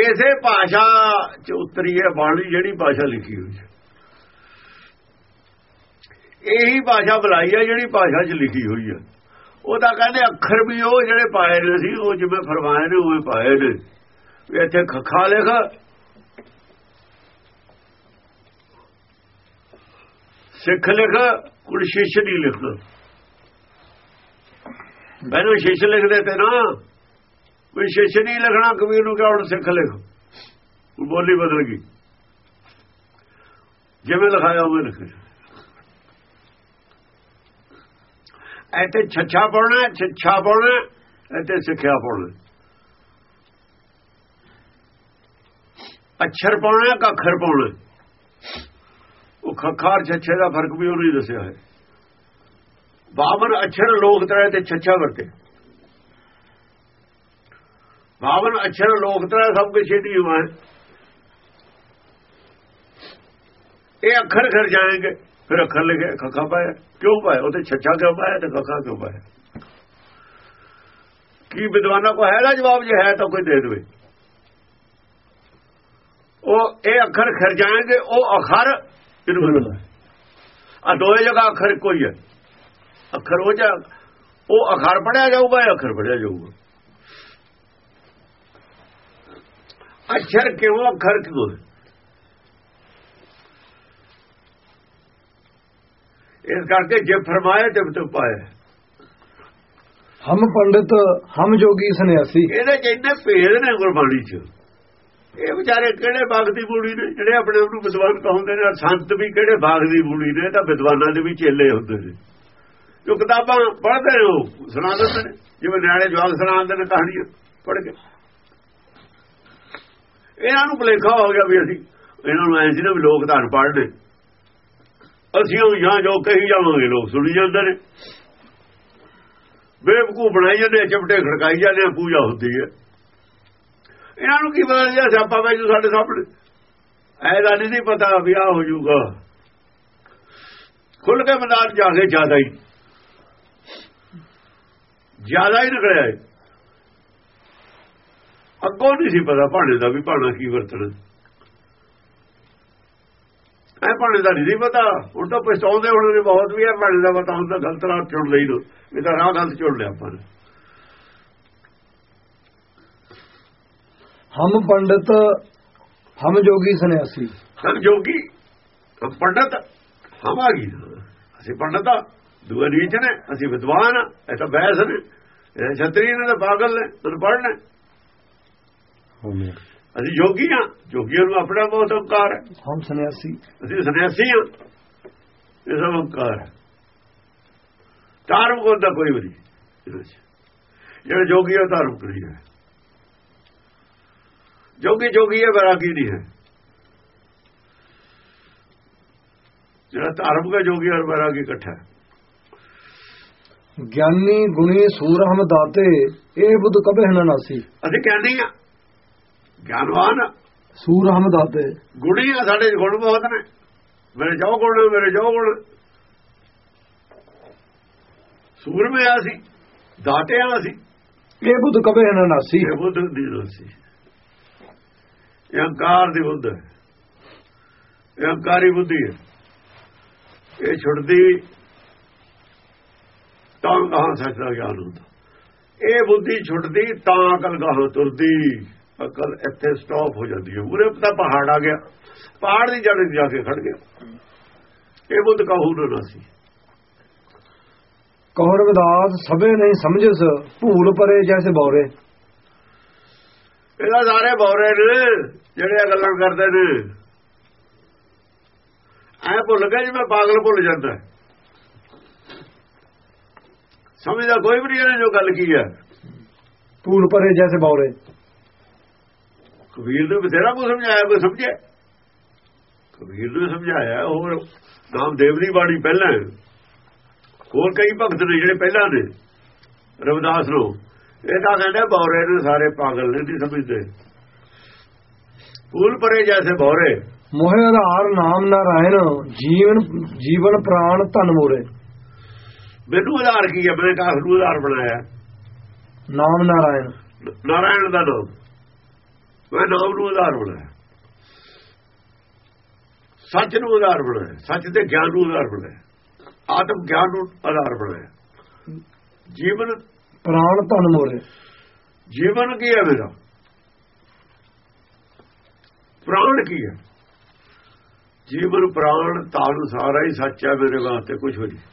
ਇਸੇ ਭਾਸ਼ਾ ਚ ਉਤਰੀ ਹੈ ਬਾਣੀ ਜਿਹੜੀ ਭਾਸ਼ਾ ਲਿਖੀ ਹੋਈ ਹੈ। ਇਹੀ ਭਾਸ਼ਾ ਬੁਲਾਈ ਹੈ ਜਿਹੜੀ ਭਾਸ਼ਾ 'ਚ ਲਿਖੀ ਹੋਈ ਹੈ। ਉਹ ਤਾਂ ਕਹਿੰਦੇ ਅੱਖਰ ਵੀ ਉਹ ਜਿਹੜੇ ਪਾਏ ਨੇ ਸੀ, ਉਹ ਜਿਵੇਂ ਫਰਮਾਏ ਨੇ, ਉਵੇਂ ਪਾਏ ਨੇ। ਵੀ ਇੱਥੇ ਖੱਖਾ ਲਿਖ। ਸਿੱਖ ਲਿਖ, ਕੁੜ ਸ਼ਿਸ਼ ਨਹੀਂ ਲਿਖ। ਮੈਨੂੰ ਸ਼ਿਸ਼ ਲਿਖਦੇ ਤੇ ਨਾ ਕੋਈ ਸ਼ਿਸ਼ ਨਹੀਂ ਲਿਖਣਾ, ਕਬੀਰ ਨੂੰ ਕਿਹਾ ਹੁਣ ਸਿੱਖ ਲਿਖ। ਬੋਲੀ ਬਦਲ ਗਈ। ਜਿਵੇਂ ਲਿਖਾਇਆ ਉਵੇਂ ਲਿਖਿਆ। ਇੱਥੇ ਛੱਛਾ ਪਾਉਣਾ ਛੱਛਾ ਪਾਉਣਾ, ਇੱਥੇ ਸਿੱਖਿਆ ਪਾਉਣਾ। ਅੱਖਰ ਪਾਉਣਾ ਕਿ ਅੱਖਰ ਪਾਉਣਾ। ਉਹ ਖੱਖਾਰ ਛੱਛੇ ਦਾ ਫ਼ਰਕ ਵੀ ਉਹਨੇ ਦੱਸਿਆ ਹੈ ਬਾਵਨ ਅਛਰ ਲੋਕ ਤਰ੍ਹਾਂ ਤੇ ਛੱਛਾ ਵਰਤੇ। ਬਾਵਨ ਅਛਰ ਲੋਕ ਤਰ੍ਹਾਂ ਸਭ ਕੁਝ ਛੇਤੀ ਹੁਆ ਇਹ ਅੱਖਰ ਘਰ ਜਾਣਗੇ। ਫਿਰ ਅੱਖਰ ਲਿਖੇ ਖੱਖਾ ਪਾਇਆ। ਕਿਉਂ ਪਾਇਆ? ਉਹਦੇ ਛੱਛਾ ਕਿਉਂ ਪਾਇਆ ਤੇ ਖੱਖਾ ਕਿਉਂ ਪਾਇਆ? ਕੀ ਵਿਦਵਾਨਾਂ ਕੋ ਹੈ ਨਾ ਜਵਾਬ? ਜੇ ਹੈ ਤਾਂ ਕੋਈ ਦੇ ਦੇਵੇ। ਉਹ ਇਹ ਅੱਖਰ ਖਿਰ ਜਾਣਗੇ ਉਹ ਅਖਰ ਇਹਨੂੰ ਬਦਲਦਾ ਆ ਦੋਏ ਜਗ੍ਹਾ ਅੱਖਰ ਕੋਈ ਹੈ ਅੱਖਰ ਉਹ ਜਾ ਉਹ ਅਖਰ ਪੜਿਆ ਜਾਊਗਾ ਇਹ ਅੱਖਰ ਪੜਿਆ ਜਾਊਗਾ। ਅੱਖਰ ਕਿਉਂ ਅੱਖਰ ਕਿਉਂ ਇਸ ਕਰਕੇ ਜੇ ਫਰਮਾਏ ਤੇ ਤੇ ਪਾਏ ਹਮ ਪੰਡਿਤ ਹਮ ਜੋਗੀ ਸੰਨਿਆਸੀ। ਇਹਦੇ ਚ ਇੰਨੇ ਭੇਦ ਨੇ ਗੁਰਬਾਣੀ ਚ। ਇਹ ਵਿਚਾਰੇ ਕਿਹੜੇ ਬਾਗ ਦੀ ਬੂੜੀ ਨੇ? ਜਿਹੜੇ ਆਪਣੇ ਆਪ ਨੂੰ ਵਿਦਵਾਨ ਕਹਾਉਂਦੇ ਨੇ ਸੰਤ ਵੀ ਕਿਹੜੇ ਬਾਗ ਦੀ ਬੂੜੀ ਨੇ? ਤਾਂ ਵਿਦਵਾਨਾਂ ਦੇ ਵੀ ਚੇਲੇ ਹੁੰਦੇ ਨੇ। ਜੋ ਕਿਤਾਬਾਂ ਪੜ੍ਹਦੇ ਨੇ ਉਹ ਸੁਣਾ ਦਿੰਦੇ ਨੇ। ਜਿਵੇਂ ਨਿਆਣੇ ਜਵਾਗ ਸੁਣਾਉਂਦੇ ਨੇ ਕਹਾਣੀਆਂ ਪੜ੍ਹ ਕੇ। ਇਹਨਾਂ ਨੂੰ ਭੁਲੇਖਾ ਹੋ ਗਿਆ ਵੀ ਅਸੀਂ ਇਹਨਾਂ ਨੂੰ ਐਂ ਸੀ ਨਾ ਵੀ ਲੋਕ ਧਨ ਪੜ੍ਹਦੇ। ਅਸੀਂ ਉਹ ਜਾਂ ਜੋ ਕਹੀ ਜਾਵਾਂਗੇ, ਲੋਕ ਸੁਣੀ ਜਾਂਦੇ ਨੇ। ਬੇਵਕੂ ਬਣਾਈ ਜਾਂਦੇ ਚਪਟੇ ਖੜਕਾਈ ਜਾਂਦੇ ਆ, ਪੂਜਾ ਹੁੰਦੀ ਹੈ ਇਹਨਾਂ ਨੂੰ ਕੀ ਪਤਾ ਜੇ ਸਿਆਪਾ ਪੈ ਸਾਡੇ ਸਾਹਮਣੇ। ਐਦਾ ਨਹੀਂ ਪਤਾ ਵਿਆਹ ਆ ਹੋ ਜਾਊਗਾ। ਖੁੱਲ ਕੇ ਮੈਦਾਨ ਜਾ ਕੇ ਜ਼ਿਆਦਾ ਹੀ। ਜ਼ਿਆਦਾ ਹੀ ਨਿਕਲਿਆ ਅੱਗੋਂ ਨਹੀਂ ਸੀ ਪਤਾ ਭਾਣੇ ਦਾ ਵੀ ਭਾਣਾ ਕੀ ਵਰਤਣਾ। ਐ ਭਾਣੇ ਦਾ ਨਹੀਂ ਪਤਾ। ਹੁਣ ਤਾਂ ਪਛਤਾਉਂਦੇ ਹੁਣ ਨੇ ਬਹੁਤ ਵੀ ਹੈ ਭਾਣੇ ਦਾ ਪਤਾ ਹੁੰਦਾ ਗਲਤ ਰਾਹ ਚੁਣ ਲਈ ਲੋ ਇਹ ਤਾਂ ਰਾਹ ਗਲਤ ਚੁਣ ਲਿਆ ਆਪਾਂ ਨੇ। ਹਮ ਪੰਡਿਤ ਹਮ ਜੋਗੀ ਸੰਨਿਆਸੀ। ਹਮ ਜੋਗੀ ਹਮ ਪੰਡਤ ਹਮ ਆ ਗਈ। ਅਸੀਂ ਪੰਡਤ ਆ ਦੂਏ ਨੀਚ ਨੇ ਅਸੀਂ ਵਿਦਵਾਨ ਆ ਇਹ ਤਾਂ ਬੈਸ ਨੇ। ਇਹ ਛਤਰੀ ਨੇ ਤਾਂ ਪਾਗਲ ਨੇ ਤੁਰ ਪੜਨੇ ਅਸੀਂ ਜੋਗੀ ਆ ਜੋਗੀਆਂ ਨੂੰ ਆਪਣਾ ਬਹੁਤ ਹੰਕਾਰ ਹੈ। ਹਮ ਸੰਨਿਆਸੀ ਅਸੀਂ ਸੰਨਿਆਸੀ ਆ ਇਹ ਸਭ ਹੰਕਾਰ ਹੈ। ਧਾਰਮਿਕ ਹੁੰਦਾ ਕੋਈ ਵੀ। ਜਿਹੜੇ ਜੋਗੀ ਆ ਧਾਰਮਿਕ ਨਹੀਂ ਹੈ। ਜੋਗੀ ਜੋਗੀ ਹੈ ਵੈਰਾਗੀ ਨਹੀਂ ਹੈ। ਜਿਹੜਾ ਧਾਰਮਿਕ ਹੈ ਜੋਗੀ ਔਰ ਵੈਰਾਗੀ ਇਕੱਠਾ ਹੈ। ਗਿਆਨੀ ਗੁਣੀ ਸੂਰ ਹਮ ਦਾਤੇ ਇਹ ਬੁੱਧ ਕਬੇ ਹਨ ਨਾਸੀ। ਅਸੀਂ ਕਹਿੰਦੇ ਆ ਗਿਆਨਵਾਨ ਆ, ਸੂਰ ਹਮ ਦਾਤੇ ਗੁਣੀ ਆ ਸਾਡੇ ਗੁਣ ਬਹੁਤ ਨੇ। ਮੇਰੇ ਜੋ ਗੁਣ ਨੇ, ਮੇਰੇ ਜੋ ਗੁਣ। ਸੂਰਮੇ ਆ ਸੀ ਦਾਟਿਆ ਸੀ। ਇਹ ਬੁੱਧ ਕਬੇ ਹਨ ਨਾਸੀ ਇਹ ਬੁੱਧ ਦੀ ਰੋਸੀ ਇਹ ਹੰਕਾਰ ਦੀ ਬੁੱਧ ਹੈ। ਇਹ ਹੰਕਾਰੀ ਬੁੱਧੀ ਹੈ। ਇਹ ਛੁੱਟਦੀ ਤਾਂ ਗਾਹਾਂ ਸੱਚ ਦਾ ਗਿਆਨ ਹੁੰਦਾ। ਇਹ ਬੁੱਧੀ ਛੁੱਟਦੀ ਤਾਂ ਅਕਲ ਗਾਹਾਂ ਤੁਰਦੀ। ਅਕਲ ਇੱਥੇ ਸਟਾਪ ਹੋ ਜਾਂਦੀ ਹੈ। ਉਰੇ ਤਾਂ ਪਹਾੜ ਆ ਗਿਆ। ਪਹਾੜ ਦੀ ਜੜ ਜਾ ਕੇ ਖੜ ਗਿਆ। ਇਹ ਬੁੱਧ ਕਹੂ ਨਾ ਸੀ? ਕੌਰ ਵਿਦਾਸ ਸਭੇ ਨਹੀਂ ਸਮਝਸ ਭੂਲ ਪਰੇ ਜੈਸੇ ਬੌਰੇ। ਇਹਦਾ ਸਾਰੇ ਬੌਰੇ ਨੇ ਜਿਹੜੇ ਗੱਲਾਂ ਕਰਦੇ ਨੇ। ਐ ਭੁੱਲ ਗਿਆ ਜਿਵੇਂ ਪਾਗਲ ਭੁੱਲ ਜਾਂਦਾ। ਸਮਝਦਾ ਕੋਈ ਵੀ ਨਹੀਂ ਜੋ ਗੱਲ ਕੀ ਹੈ। ਭੂਲ ਪਰੇ ਜੈਸੇ ਬੌਰੇ। ਕਬੀਰ ਨੇ ਬਥੇਰਾ ਕੋ ਸਮਝਾਇਆ ਕੋਈ ਸਮਝਿਆ? ਕਬੀਰ ਨੇ ਸਮਝਾਇਆ ਹੋਰ ਨਾਮਦੇਵ ਦੀ ਬਾਣੀ ਪਹਿਲਾਂ। ਹੋਰ ਕਈ ਭਗਤ ਨੇ ਜਿਹੜੇ ਪਹਿਲਾਂ ਨੇ ਰਵਿਦਾਸ ਨੂੰ। ਇਹ ਤਾਂ ਕਹਿੰਦੇ ਬੌਰੇ ਨੇ ਸਾਰੇ ਪਾਗਲ ਨੇ ਨਹੀਂ ਸਮਝਦੇ। ਭੂਲ ਪਰੇ ਜੈਸੇ ਬੌਰੇ। ਮੋਹਿ ਆਧਾਰ ਨਾਮ ਨਾਰਾਇਣ ਜੀਵਨ ਜੀਵਨ ਪ੍ਰਾਣ ਧਨ ਮੋਰੇ। ਮੈਨੂੰ ਆਧਾਰ ਕੀ ਹੈ? ਮੈਂ ਕਾਸ ਨੂੰ ਆਧਾਰ ਬਣਾਇਆ। ਨਾਮ ਨਾਰਾਇਣ। ਨਾਰਾਇਣ ਦਾ ਨਾਮ। ਮੈਂ ਨਾਮ ਨੂੰ ਆਧਾਰ ਬਣਾਇਆ। ਸੱਚ ਨੂੰ ਆਧਾਰ ਬਣਾਇਆ। ਸੱਚ ਤੇ ਗਿਆਨ ਨੂੰ ਆਧਾਰ ਬਣਾਇਆ। ਆਤਮ ਗਿਆਨ ਨੂੰ ਆਧਾਰ ਬਣਾਇਆ। ਜੀਵਨ ਪ੍ਰਾਣ ਧਨ ਮੋਰੇ। ਜੀਵਨ ਕੀ ਹੈ ਮੇਰਾ? ਪ੍ਰਾਣ ਕੀ ਹੈ? ਜੀਵਨ ਪ੍ਰਾਣ ਤਾਨ ਸਾਰਾ ਹੀ ਸੱਚ ਹੈ ਮੇਰੇ ਵਾਸਤੇ ਕੁਝ ਹੋ ਨਹੀਂ।